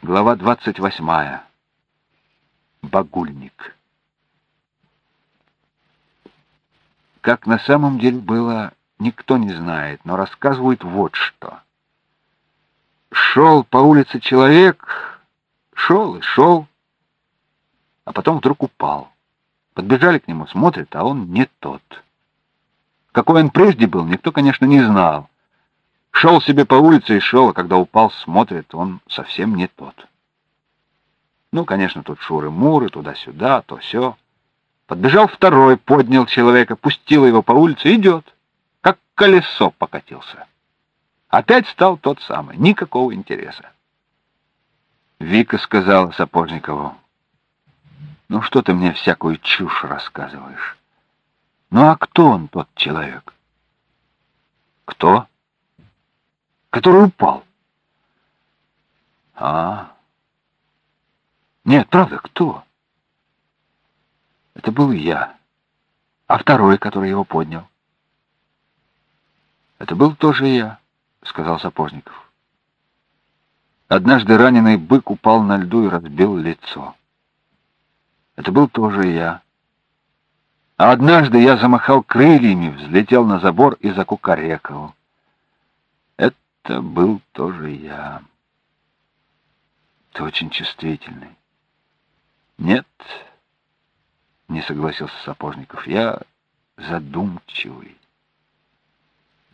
Глава 28. Багульник. Как на самом деле было, никто не знает, но рассказывают вот что. Шел по улице человек, шел и шел, а потом вдруг упал. Подбежали к нему, смотрят, а он не тот. Какой он прежде был, никто, конечно, не знал. Шел себе по улице и шел, а когда упал, смотрит, он совсем не тот. Ну, конечно, тут шуры-муры, туда-сюда, то все. Подбежал второй, поднял человека, пустил его по улице, идет, как колесо покатился. Опять стал тот самый, никакого интереса. Вика сказала Сапожникову, «Ну что ты мне всякую чушь рассказываешь? Ну а кто он, тот человек?» «Кто?» Который упал. А, нет, правда, кто? Это был я. А второй, который его поднял? Это был тоже я, сказал Сапожников. Однажды раненый бык упал на льду и разбил лицо. Это был тоже я. А однажды я замахал крыльями, взлетел на забор и закукарекал. Это был тоже я. Ты очень чувствительный. Нет, не согласился Сапожников, я задумчивый.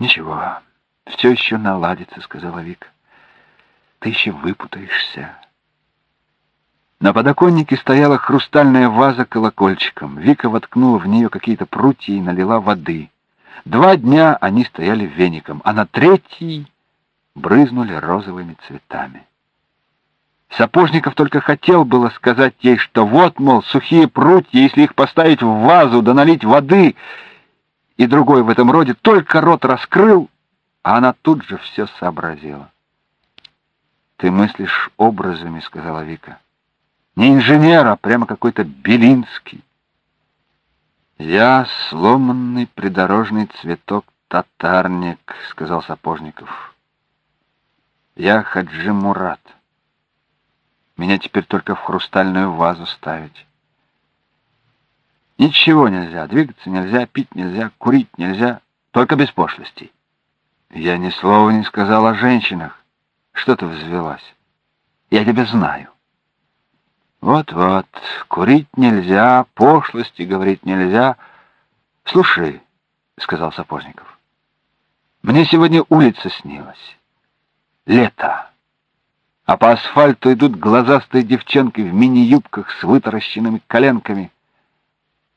Ничего, все еще наладится, сказала Вика. Ты еще выпутаешься. На подоконнике стояла хрустальная ваза колокольчиком. Вика воткнула в нее какие-то прутья и налила воды. Два дня они стояли веником, а на третий брызнули розовыми цветами. Сапожников только хотел было сказать ей, что вот, мол, сухие прутья, если их поставить в вазу да налить воды, и другой в этом роде, только рот раскрыл, а она тут же все сообразила. «Ты мыслишь образами», — сказала Вика. «Не инженер, а прямо какой-то Белинский». «Я сломанный придорожный цветок татарник», — сказал Сапожников. Я Хаджи Мурат. Меня теперь только в хрустальную вазу ставить. Ничего нельзя, двигаться нельзя, пить нельзя, курить нельзя, только без пошлостей. Я ни слова не сказал о женщинах. Что ты взвелась? Я тебя знаю. Вот-вот, курить нельзя, пошлости говорить нельзя. Слушай, — сказал Сапожников, — мне сегодня улица снилась лето. А по асфальту идут глазастые девчонки в мини-юбках с вытаращенными коленками.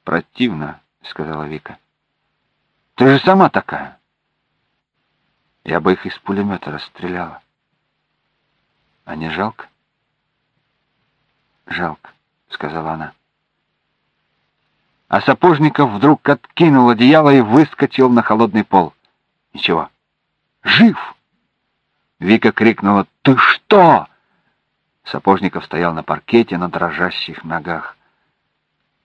«Противно», — сказала Вика. «Ты же сама такая». Я бы их из пулемета расстреляла. А не жалко? Жалко, сказала она. А Сапожников вдруг откинул одеяло и выскочил на холодный пол. Ничего. Жив! Вика крикнула «Ты что?» Сапожников стоял на паркете на дрожащих ногах.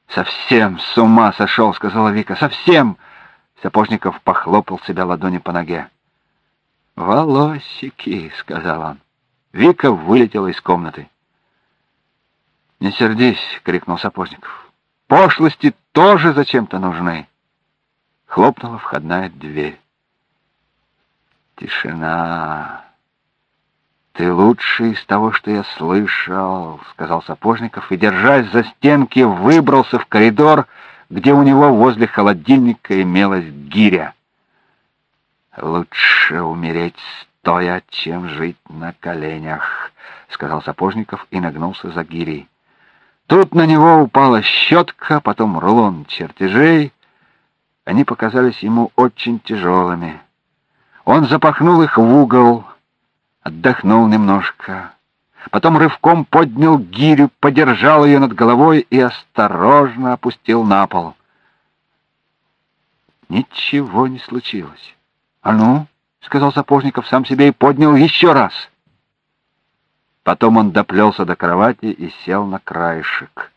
«Совсем с ума сошел», — сказала Вика. «Совсем!» Сапожников похлопал себя ладони по ноге. «Волосики», — сказал он. Вика вылетела из комнаты. «Не сердись», — крикнул Сапожников. «Пошлости тоже зачем-то нужны». Хлопнула входная дверь. Тишина. «Ты лучший из того, что я слышал», — сказал Сапожников, и, держась за стенки, выбрался в коридор, где у него возле холодильника имелась гиря. «Лучше умереть стоя, чем жить на коленях», — сказал Сапожников и нагнулся за гирей. Тут на него упала щетка, потом рулон чертежей. Они показались ему очень тяжелыми. Он запахнул их в угол, отдохнул немножко. Потом рывком поднял гирю, подержал ее над головой и осторожно опустил на пол. Ничего не случилось. «А ну!» — сказал Сапожников сам себе и поднял еще раз. Потом он доплелся до кровати и сел на краешек.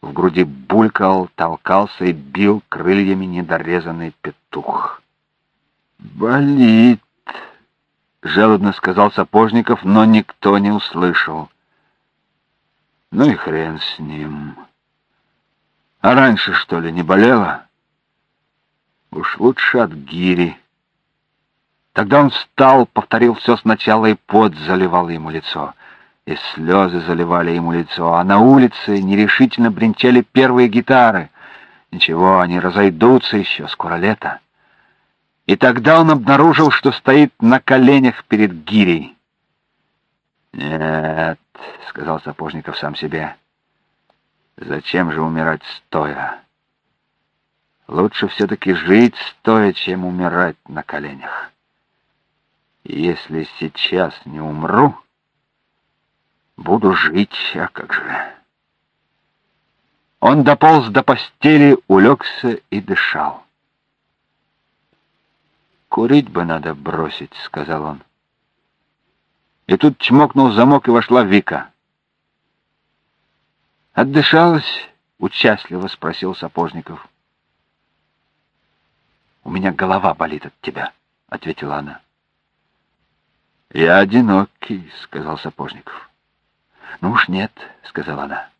В груди булькал, толкался и бил крыльями недорезанный петух. «Болит!» — жалобно сказал Сапожников, но никто не услышал. Ну и хрен с ним. А раньше, что ли, не болело? Уж лучше от гири. Тогда он встал, повторил все сначала, и пот заливал ему лицо. И слезы заливали ему лицо, а на улице нерешительно бренчали первые гитары. Ничего, они разойдутся еще, скоро лето. И тогда он обнаружил, что стоит на коленях перед гирей. «Нет», — сказал Сапожников сам себе, — «зачем же умирать стоя? Лучше все-таки жить стоя, чем умирать на коленях. Если сейчас не умру, буду жить, а как же...» Он дополз до постели, улегся и дышал. «Курить бы надо бросить», — сказал он. И тут чмокнул замок, и вошла Вика. «Отдышалась?» — участливо спросил Сапожников. «У меня голова болит от тебя», — ответила она. «Я одинокий», — сказал Сапожников. «Ну уж нет», — сказала она.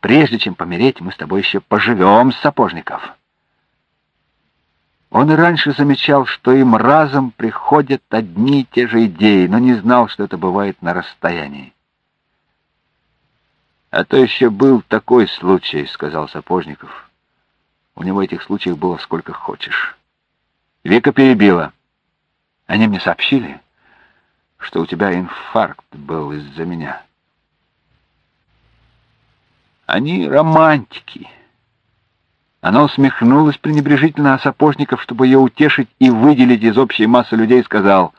«Прежде чем помереть, мы с тобой еще поживем, Сапожников». Он и раньше замечал, что им разом приходят одни и те же идеи, но не знал, что это бывает на расстоянии. «А то еще был такой случай», — сказал Сапожников. «У него этих случаев было сколько хочешь». Века перебила. «Они мне сообщили, что у тебя инфаркт был из-за меня». «Они романтики». Она усмехнулась пренебрежительно, а Сапожников, чтобы ее утешить и выделить из общей массы людей, сказал,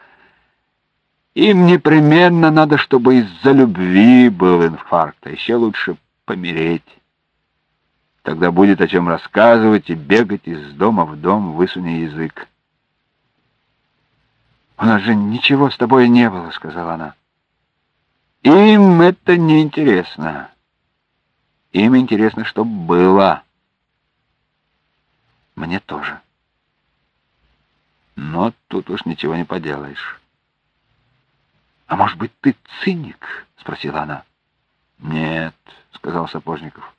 «Им непременно надо, чтобы из-за любви был инфаркт, а еще лучше помереть. Тогда будет о чем рассказывать и бегать из дома в дом, высуня язык». «У нас же ничего с тобой не было», — сказала она. «Им это не интересно. Им интересно, что было». Мне тоже. Но тут уж ничего не поделаешь. «А может быть, ты циник?» — спросила она. «Нет», — сказал Сапожников.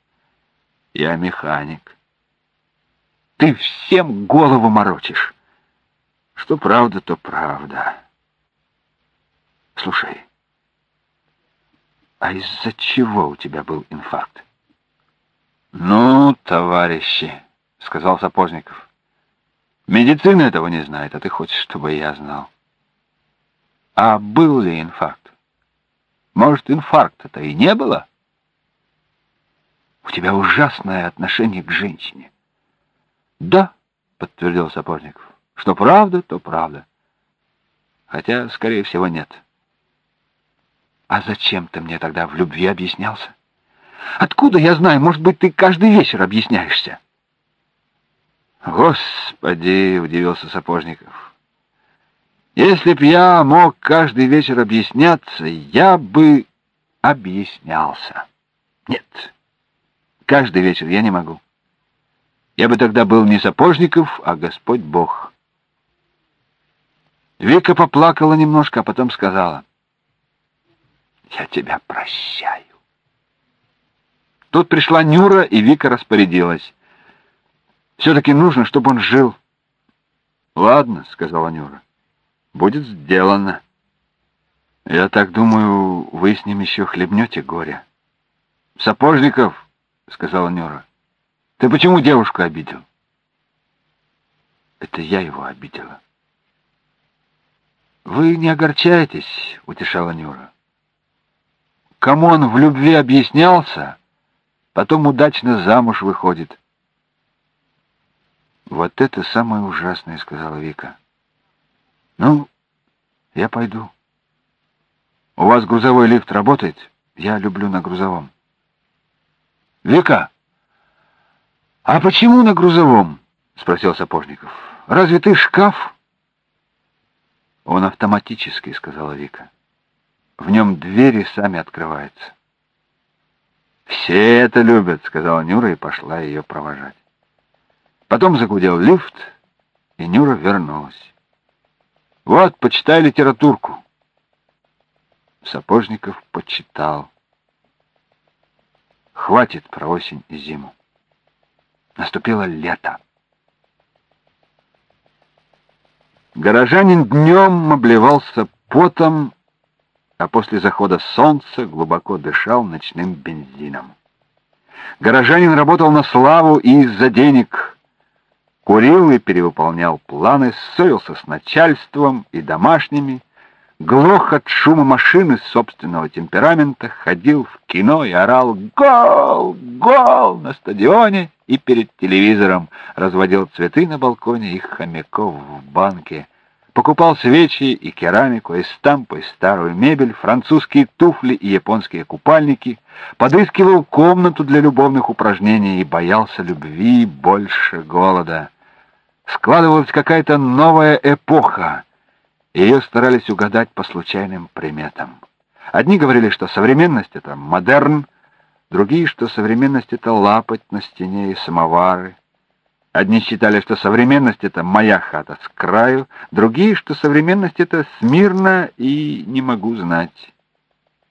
«Я механик». «Ты всем голову морочишь!» «Что правда, то правда». «Слушай, а из-за чего у тебя был инфаркт?» «Ну, товарищи...» — сказал Сапожников. «Медицина этого не знает, а ты хочешь, чтобы я знал». «А был ли инфаркт? Может, инфаркта-то и не было?» «У тебя ужасное отношение к женщине». «Да», — подтвердил Сапожников. «Что правда, то правда. Хотя, скорее всего, нет». «А зачем ты мне тогда в любви объяснялся? Откуда я знаю? Может быть, ты каждый вечер объясняешься?» «Господи!» — удивился Сапожников. «Если б я мог каждый вечер объясняться, я бы объяснялся. Нет, каждый вечер я не могу. Я бы тогда был не Сапожников, а Господь Бог». Вика поплакала немножко, а потом сказала, «Я тебя прощаю». Тут пришла Нюра, и Вика распорядилась. Все-таки нужно, чтобы он жил. Ладно, сказала Нюра. Будет сделано. Я так думаю, вы с ним еще хлебнете горе. Сапожников, сказала Нюра, ты почему девушку обидел? Это я его обидела. Вы не огорчайтесь, утешала Нюра. Кому он в любви объяснялся, потом удачно замуж выходит. «Вот это самое ужасное», — сказала Вика. «Ну, я пойду. У вас грузовой лифт работает? Я люблю на грузовом». «Вика, а почему на грузовом?» — спросил Сапожников. «Разве ты шкаф?» «Он автоматический», — сказала Вика. «В нем двери сами открываются». «Все это любят», — сказала Нюра и пошла ее провожать. Потом загудел лифт, и Нюра вернулась. «Вот, почитай литературку». Сапожников почитал. Хватит про осень и зиму. Наступило лето. Горожанин днем обливался потом, а после захода солнца глубоко дышал ночным бензином. Горожанин работал на славу и из-за денег. Курил и перевыполнял планы, ссорился с начальством и домашними, глох от шума машины собственного темперамента, ходил в кино и орал «Гол! Гол!» на стадионе и перед телевизором, разводил цветы на балконе и хомяков в банке, покупал свечи и керамику, и стампы, и старую мебель, французские туфли и японские купальники, подыскивал комнату для любовных упражнений и боялся любви больше голода. Складывалась какая-то новая эпоха, ее старались угадать по случайным приметам. Одни говорили, что современность — это модерн, другие, что современность — это лапоть на стене и самовары. Одни считали, что современность — это моя хата с краю, другие, что современность — это смирно и не могу знать.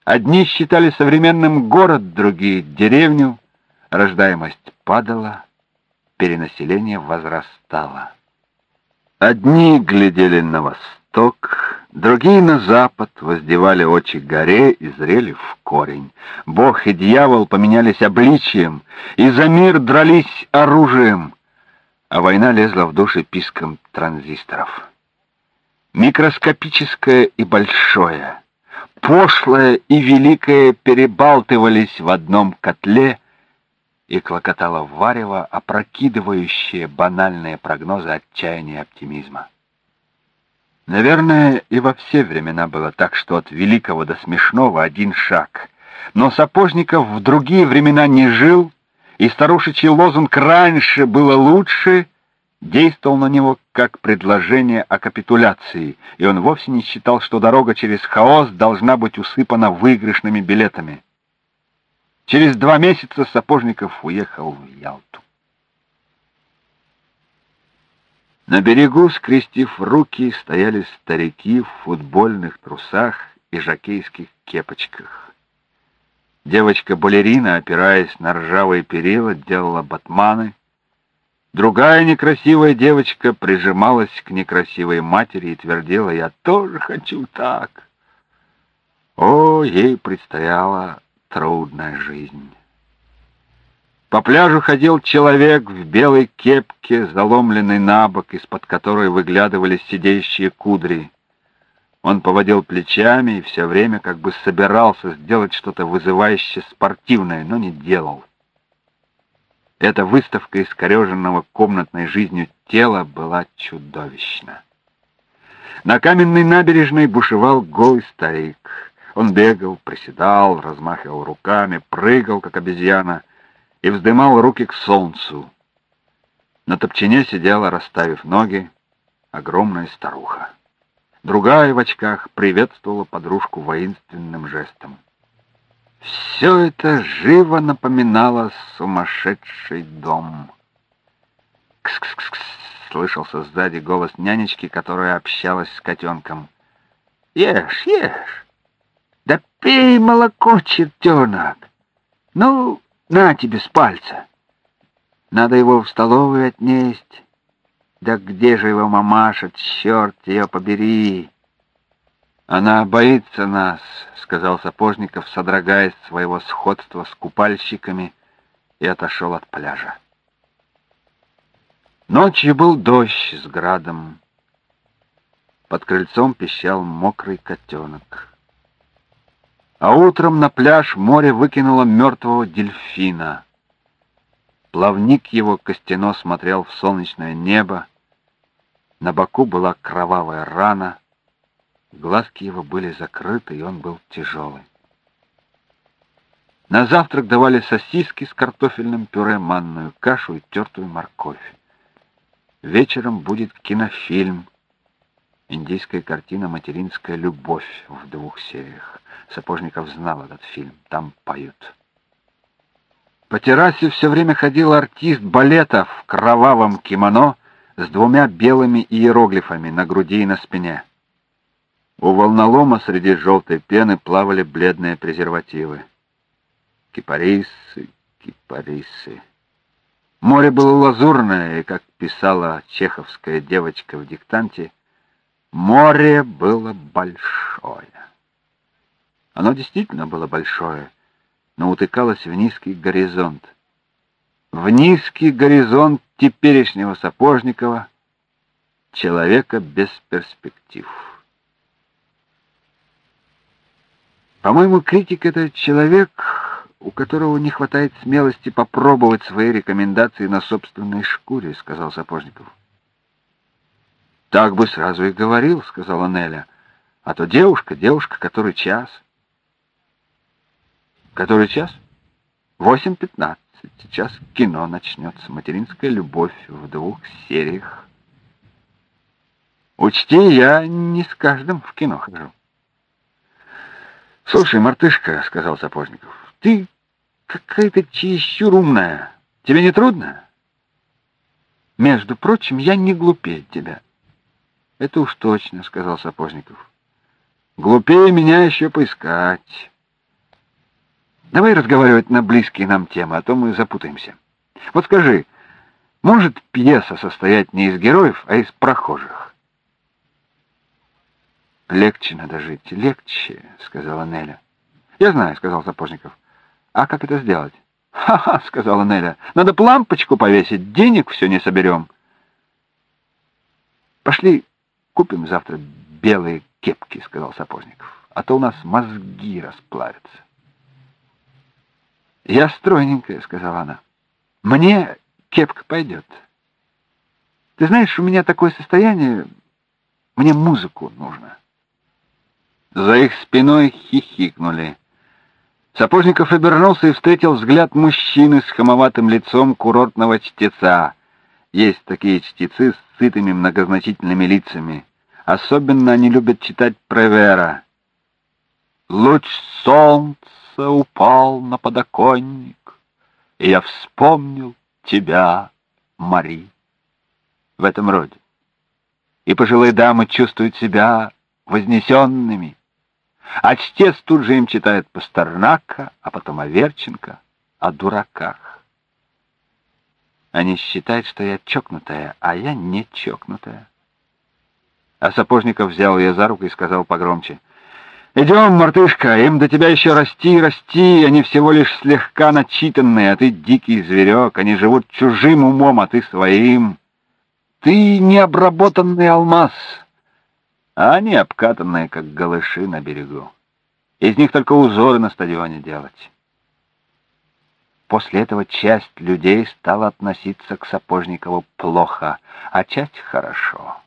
Одни считали современным город, другие — деревню. Рождаемость падала, перенаселение возрастало. Одни глядели на восток, другие на запад, воздевали очи к горе и зрели в корень. Бог и дьявол поменялись обличием, и за мир дрались оружием, а война лезла в души писком транзисторов. Микроскопическое и большое, пошлое и великое перебалтывались в одном котле, и клокотало варево, опрокидывающее банальные прогнозы отчаяния и оптимизма. Наверное, и во все времена было так, что от великого до смешного один шаг. Но Сапожников в другие времена не жил, и старушечий лозунг «раньше было лучше» действовал на него как предложение о капитуляции, и он вовсе не считал, что дорога через хаос должна быть усыпана выигрышными билетами. Через два месяца Сапожников уехал в Ялту. На берегу, скрестив руки, стояли старики в футбольных трусах и жакейских кепочках. Девочка-балерина, опираясь на ржавые перила, делала батманы. Другая некрасивая девочка прижималась к некрасивой матери и твердила «Я тоже хочу так». О, ей предстояла трудная жизнь. По пляжу ходил человек в белой кепке, заломленной на бок, из-под которой выглядывали сидящие кудри. Он поводил плечами и все время как бы собирался сделать что-то вызывающее спортивное, но не делал. Эта выставка искореженного комнатной жизнью тела была чудовищна. На каменной набережной бушевал голый старик. Он бегал, приседал, размахивал руками, прыгал, как обезьяна, и вздымал руки к солнцу. На топчине сидела, расставив ноги, огромная старуха. Другая в очках приветствовала подружку воинственным жестом. Все это живо напоминало сумасшедший дом. «Кс-кс-кс!» — слышался сзади голос нянечки, которая общалась с котенком. «Ешь, ешь! Да пей молоко, чертенок! Ну, на тебе с пальца. Надо его в столовую отнесть. Да где же его мамаша, черт ее побери? Она боится нас, сказал Сапожников, содрогаясь своего сходства с купальщиками, и отошел от пляжа. Ночью был дождь с градом. Под крыльцом пищал мокрый котенок. А утром на пляж море выкинуло мертвого дельфина. Плавник его костяно смотрел в солнечное небо. На боку была кровавая рана. Глазки его были закрыты, и он был тяжелый. На завтрак давали сосиски с картофельным пюре, манную кашу и тертую морковь. Вечером будет кинофильм. Индийская картина «Материнская любовь» в двух сериях. Сапожников знал этот фильм. Там поют. По террасе все время ходил артист балета в кровавом кимоно с двумя белыми иероглифами на груди и на спине. У волнолома среди желтой пены плавали бледные презервативы. Кипарисы, кипарисы. Море было лазурное, и, как писала чеховская девочка в диктанте, море было большое. Оно действительно было большое, но утыкалось в низкий горизонт. В низкий горизонт теперешнего Сапожникова, человека без перспектив. По-моему, критик — это человек, у которого не хватает смелости попробовать свои рекомендации на собственной шкуре, — сказал Сапожников. Так бы сразу и говорил, — сказала Неля. А то девушка, девушка, который час. Который час? Восемь пятнадцать. Сейчас кино начнется. Материнская любовь в двух сериях. Учти, я не с каждым в кино хожу. «Слушай, мартышка», — сказал Сапожников, — «ты какая-то чересчур умная. Тебе не трудно?» «Между прочим, я не глупее тебя». «Это уж точно», — сказал Сапожников. «Глупее меня еще поискать». «Давай разговаривать на близкие нам темы, а то мы запутаемся. Вот скажи, может пьеса состоять не из героев, а из прохожих?» «Легче надо жить, легче», — сказала Неля. «Я знаю», — сказал Сапожников. «А как это сделать?» «Ха-ха», — сказала Неля. «Надо лампочку повесить, денег все не соберем». «Пошли купим завтра белые кепки», — сказал Сапожников. «А то у нас мозги расплавятся». «Я стройненькая», — сказала она. «Мне кепка пойдет. Ты знаешь, у меня такое состояние, мне музыку нужно». За их спиной хихикнули. Сапожников обернулся и встретил взгляд мужчины с хамоватым лицом курортного чтеца. Есть такие чтецы с сытыми многозначительными лицами. Особенно они любят читать Превера. Луч солнца упал на подоконник, и я вспомнил тебя, Мари. В этом роде. И пожилые дамы чувствуют себя вознесенными. А чтец тут же им читает Пастернака, а потом Аверченко о дураках. Они считают, что я чокнутая, а я не чокнутая. А Сапожников взял ее за руку и сказал погромче. «Идем, мартышка, им до тебя еще расти расти, они всего лишь слегка начитанные, а ты дикий зверек, они живут чужим умом, а ты своим. Ты необработанный алмаз» а они обкатанные, как голыши на берегу. Из них только узоры на стадионе делать. После этого часть людей стала относиться к Сапожникову плохо, а часть хорошо.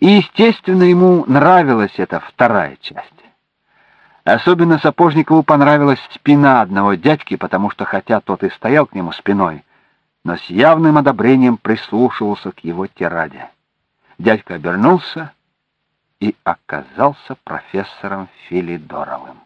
И, естественно, ему нравилась эта вторая часть. Особенно Сапожникову понравилась спина одного дядьки, потому что, хотя тот и стоял к нему спиной, но с явным одобрением прислушивался к его тираде. Дядька обернулся и оказался профессором Филидоровым.